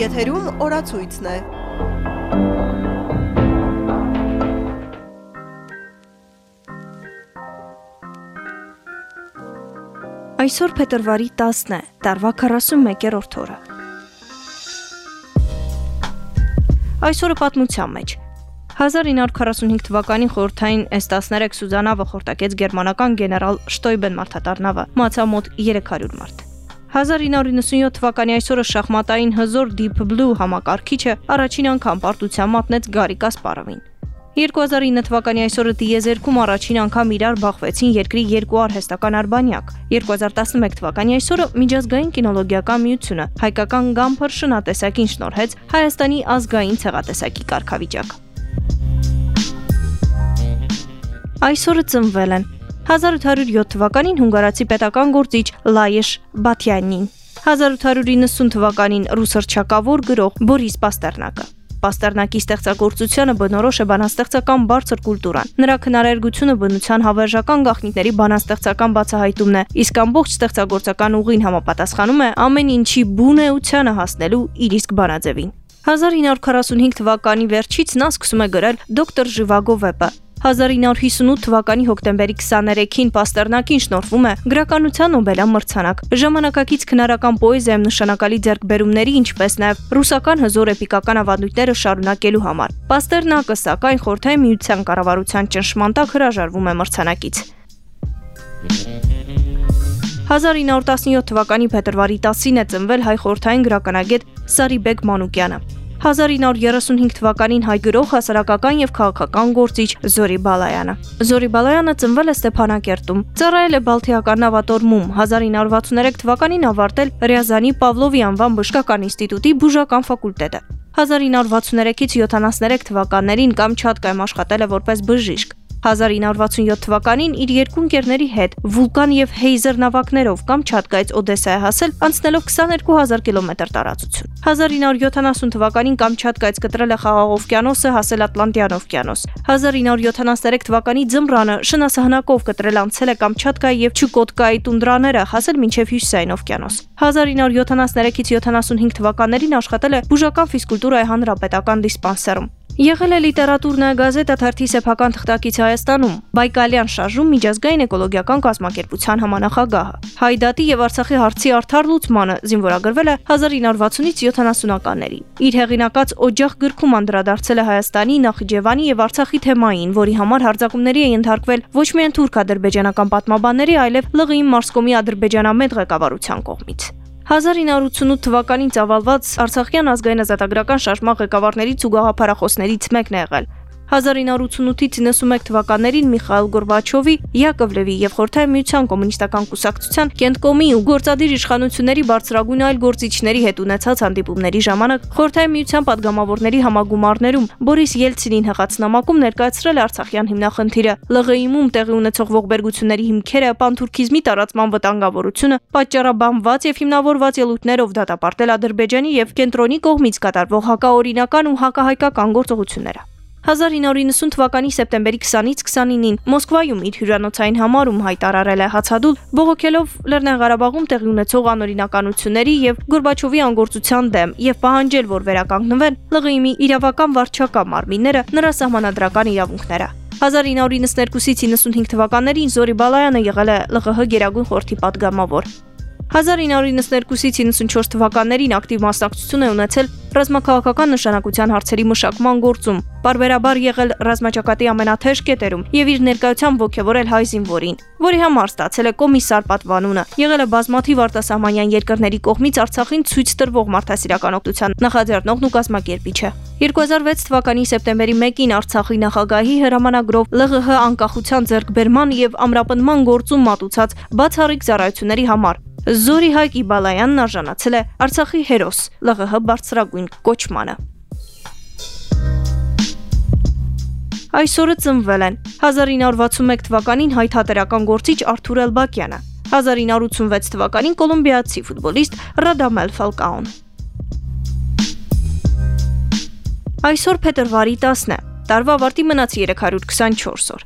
Եթերում օրացույցն է։ Այսօր փետրվարի 10-ն է, տարվա 41-րդ օրը։ Այսօրը պատմության մեջ 1945 թվականին խորհրդային S13 Սուզանավը խորտակեց գերմանական գեներալ Շտոյբեն մարդատառնավը, մացա մոտ 300 մարդ։ 1997 թվականի այսօրը շախմատային հզոր Deep Blue համակարգիչը առաջին անգամ պարտության մատնեց Գարի Կասպարովին։ 2009 թվականի այսօրը դիեզերքում առաջին անգամ իրար բախվեցին երկրի երկու արհեստական արբանյակ։ 2011 թվականի այսօրը միջազգային կինոլոգիական միությունը հայկական գամփր շնատեսակին շնորհեց Հայաստանի ազգային ցեղատեսակի կարգավիճակ։ Այսօրը ծնվել են 1807 թվականին հունգարացի պետական գործիչ Լայեշ Բաթյանին, 1890 թվականին ռուս հռչակավոր գրող Բորիս Պաստերնակը։ Պաստերնակի ստեղծագործությանը բնորոշ է բանաստեղծական բարձր կուլտուրան։ Նրա քնարերգությունը բնության հավերժական գաղտնիքների բանաստեղծական բացահայտումն է, իսկ ամբողջ ստեղծագործական ուղին համապատասխանում է ամեն ինչի բուն էությանը հասնելու իր իսկ բանաձևին։ 1945 թվականի վերջից նա սկսում է գրել դոկտոր Ժիվագո վեպը, 1958 թվականի հոկտեմբերի 23-ին Պաստերնակին շնորհվում է գրականության Նոբելյան մրցանակ։ Ժամանակակից քնարական պոեզիայում նշանակալի ձեռքբերումների, ինչպես նաև ռուսական հզոր էպիկական ավանդույթները շարունակելու համար։ Պաստերնակը սակայն խորհրդային միության կառավարության ճնշման տակ հրաժարվում է մրցանակից։ 1917 թվականի փետրվարի 10-ին է ծնվել հայ խորհրդային գրականագետ Սարիբեկ Մանուկյանը։ 1935 թվականին հայ գրող, հասարակական եւ քաղաքական գործիչ Զորի Բալայանը։ Զորի Բալայանը ծնվել է Ստեփանակերտում։ Ծառայել է Բալթիական նավատորմում։ 1963 թվականին ավարտել Ռյազանի Պավլովի անվան բժշկական ինստիտուտի բուժական ֆակուլտետը։ 1963-ից 73 թվականներին Կամչատկայում աշխատել է որպես բժիշկ։ 1967 թվականին իր երկու ընկերների հետ Վուլկան եւ Հեյզեր նավակներով կամ Չատկայից Օդեսա է հասել, անցնելով 22000 կիլոմետր տարածություն։ 1970 թվականին Կամչատկայից կտրել է Խաղաղ օվկիանոսը, հասել Ատլանտյան օվկիանոս։ 1973 թվականի ձմռանը շնասահնակով կտրել անցել է Կամչատկայի եւ Չուկոտկայի տունդրաները, հասել մինչև Հյուսիսային օվկիանոս։ 1973-ից 75 թվականներին աշխատել է բուժական ֆիզկուլտուրայի հանրապետական դիսպանսերում։ Եղել է լիտերատուրնա գազետա թերթի սեփական թղթակից Հայաստանում, Բայկալյան շարժում միջազգային էկոլոգիական կազմակերպության համանախագահը։ Հայդատի եւ Արցախի հարցի արդար լուծմանը զինվորագրվել է 1960-ից 70-ականներին։ Իր հեղինակած Օջախ գրքում անդրադարձել է Հայաստանի, Նախիջևանի եւ Արցախի թեմային, որի համար հարձակումների է ենթարկվել ոչ միայն թուրք-ադրբեջանական պատմաբանների, այլև ԼՂԻ Մարսկոմի ադրբեջանամետ ղեկավարության կողմից։ 1988 թվականին ծավալված Արցախյան ազգային ազատագրական շարժման ղեկավարներից ու գաղափարախոսներից մեկն է եղել։ 1988-ից 91 թվականներին Միխայել Գորբաչովի, Յակովլևի եւ Խորհրդային միության կոմունիստական կուսակցության կենտկոմի ու գործադիր իշխանությունների բարձրագույն այլ գործիչների հետ ունեցած հանդիպումների ժամանակ Խորհրդային միության падգամավորների համագումարներում Բորիս Ելցինին հղացնամակում ներկայացրել Արցախյան հիմնախնդիրը, ԼՂԻ-ում տեղի ունեցող ողբերգությունների հիմքերը, պանթուրքիզմի տարածման վտանգավորությունը, պատճառաբանված եւ հիմնավորված ելույթներով դատապարտել Ադրբեջանի եւ կենտրոնի կողմից կատարվող հակաօրինական ու հակահայկական գործողությունները։ 1990 թվականի սեպտեմբերի 20-ից 29-ին Մոսկվայում իր հյուրանոցային համարում հայտարարել է հացադուլ, բողոքելով Լեռնային Ղարաբաղում տեղի ունեցող անօրինականությունների եւ Գորբաչովի անգործության դեմ եւ պահանջել, որ վերականգնվեն ԼՂԻՄ-ի իրավական վարչական մարմինները նրա սահմանադրական իրավունքները։ 1992-ից 95 թվականներին Զորի Բալայանը եղել է ԼՂՀ Գերագույն խորհրդի падգամավոր։ 1992-ից 94 թվականներին ակտիվ մասնակցություն է ունեցել ռազմաքաղաքական նշանակության հարցերի մշակման գործում, բարբերաբար եղել ռազմաճակատի ամենաթեժ կետերում եւ իր ներկայությամբ ողջևորել հայ զինվորին, որի համար ստացել է կոմիսար պատվանունը, եղել է բազմաթիվ արտասահմանյան երկրների կողմից Արցախին ցույց տրվող մարդասիրական օգնության նախաձեռնողն ու կազմակերպիչը։ 2006 թվականի սեպտեմբերի 1-ին Արցախի նախագահի հրամանագրով ԼՂՀ անկախության ձեռքբերման եւ ամրապնման գործում մատուցած բացառիկ ծառայությունների համար Զորի Հայկ Իբալայանն արժանացել է Արցախի հերոս ԼՂՀ բարձրագույն կոչմանը։ Այսօրը ծնվել են 1961 թվականին հայ թատերական գործիչ Արթուր Էլբակյանը, 1986 թվականին կոլումբիացի ֆուտբոլիստ Ռադամել Ֆալկաոն։ Այսօր փետրվարի 10-ն է։ Տարվա ավարտի մնաց 324 օր։